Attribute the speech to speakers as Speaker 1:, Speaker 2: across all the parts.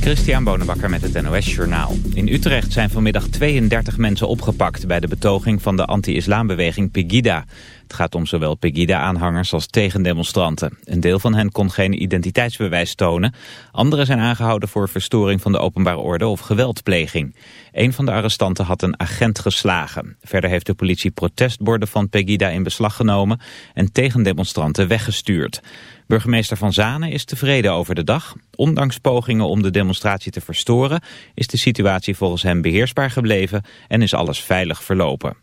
Speaker 1: Christian Bonenbakker met het NOS Journaal. In Utrecht zijn vanmiddag 32 mensen opgepakt bij de betoging van de anti-islambeweging Pegida. Het gaat om zowel Pegida-aanhangers als tegendemonstranten. Een deel van hen kon geen identiteitsbewijs tonen. Anderen zijn aangehouden voor verstoring van de openbare orde of geweldpleging. Een van de arrestanten had een agent geslagen. Verder heeft de politie protestborden van Pegida in beslag genomen en tegendemonstranten weggestuurd. Burgemeester Van Zanen is tevreden over de dag. Ondanks pogingen om de demonstratie te verstoren... is de situatie volgens hem beheersbaar gebleven en is alles veilig verlopen.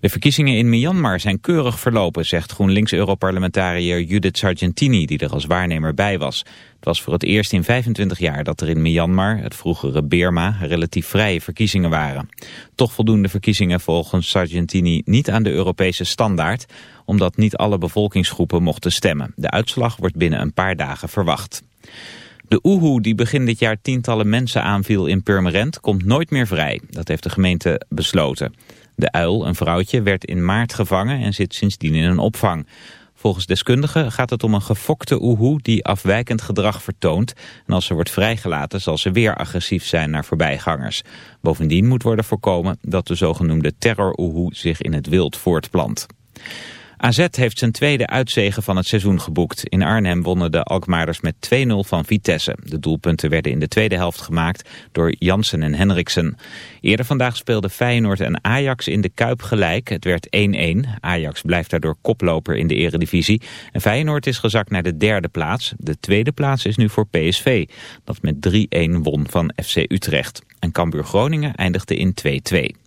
Speaker 1: De verkiezingen in Myanmar zijn keurig verlopen, zegt GroenLinks-europarlementariër Judith Sargentini, die er als waarnemer bij was. Het was voor het eerst in 25 jaar dat er in Myanmar, het vroegere Burma, relatief vrije verkiezingen waren. Toch voldoen de verkiezingen volgens Sargentini niet aan de Europese standaard, omdat niet alle bevolkingsgroepen mochten stemmen. De uitslag wordt binnen een paar dagen verwacht. De Oehoe die begin dit jaar tientallen mensen aanviel in Purmerend komt nooit meer vrij. Dat heeft de gemeente besloten. De uil, een vrouwtje, werd in maart gevangen en zit sindsdien in een opvang. Volgens deskundigen gaat het om een gefokte oehoe die afwijkend gedrag vertoont. En als ze wordt vrijgelaten zal ze weer agressief zijn naar voorbijgangers. Bovendien moet worden voorkomen dat de zogenoemde terror-oehoe zich in het wild voortplant. AZ heeft zijn tweede uitzegen van het seizoen geboekt. In Arnhem wonnen de Alkmaarders met 2-0 van Vitesse. De doelpunten werden in de tweede helft gemaakt door Jansen en Henriksen. Eerder vandaag speelden Feyenoord en Ajax in de Kuip gelijk. Het werd 1-1. Ajax blijft daardoor koploper in de eredivisie. En Feyenoord is gezakt naar de derde plaats. De tweede plaats is nu voor PSV. Dat met 3-1 won van FC Utrecht. En Cambuur Groningen eindigde in 2-2.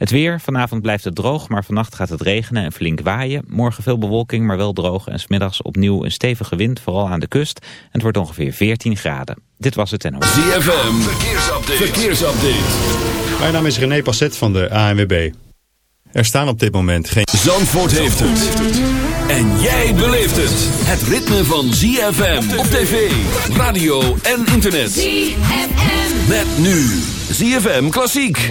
Speaker 1: Het weer, vanavond blijft het droog, maar vannacht gaat het regenen en flink waaien. Morgen veel bewolking, maar wel droog en smiddags opnieuw een stevige wind, vooral aan de kust. En het wordt ongeveer 14 graden. Dit was het NOS.
Speaker 2: ZFM, verkeersupdate. verkeersupdate.
Speaker 3: Mijn naam is René Passet van de ANWB. Er staan op dit moment geen...
Speaker 2: Zandvoort heeft het. En jij beleeft het. Het ritme van ZFM op tv, radio en internet. ZFM. Met nu ZFM Klassiek.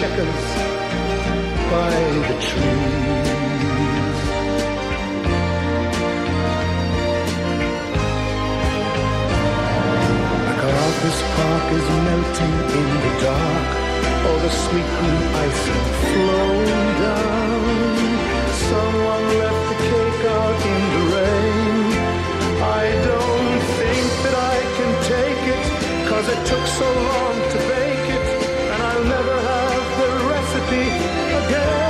Speaker 4: checkers by the trees. MacArthur's Park is melting in the dark, all the sweet green ice flowing down. Someone left the cake out in the rain. I don't think that I can take it, cause it took so long to
Speaker 5: Yeah.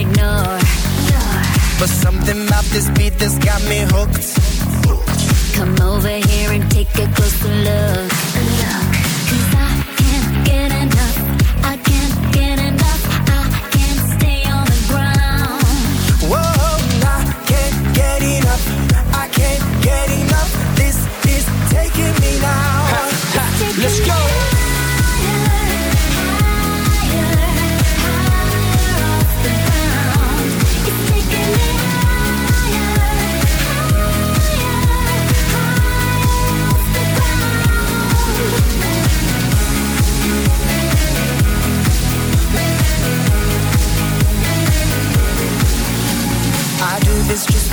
Speaker 5: ignore.
Speaker 6: But something about this beat that's got me hooked.
Speaker 5: Come over here and take a closer look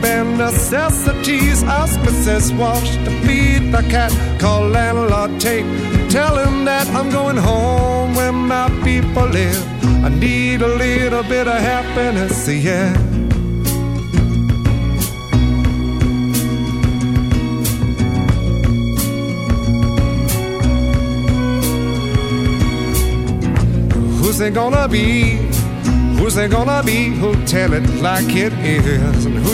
Speaker 7: bare necessities. Auspices wash to feed the cat. Call landlord tape. Tell him that I'm going home where my people live. I need a little bit of happiness, yeah. Who's it gonna be? Who's it gonna be? Who'll tell it like it is? And who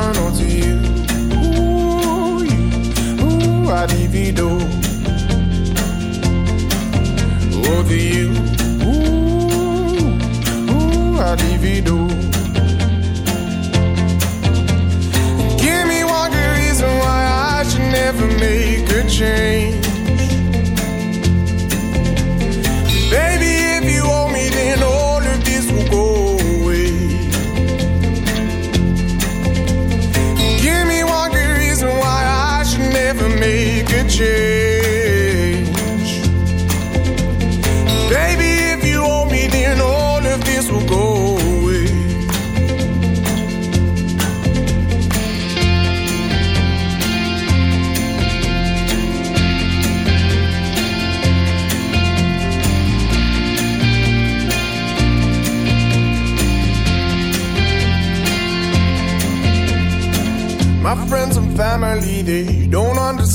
Speaker 8: ooh, I divido. Over you, ooh, ooh, I divido. Give me one good reason why I should never make a change. Make a change. Baby, if you owe me, then all of this will go away. My friends and family, they don't understand.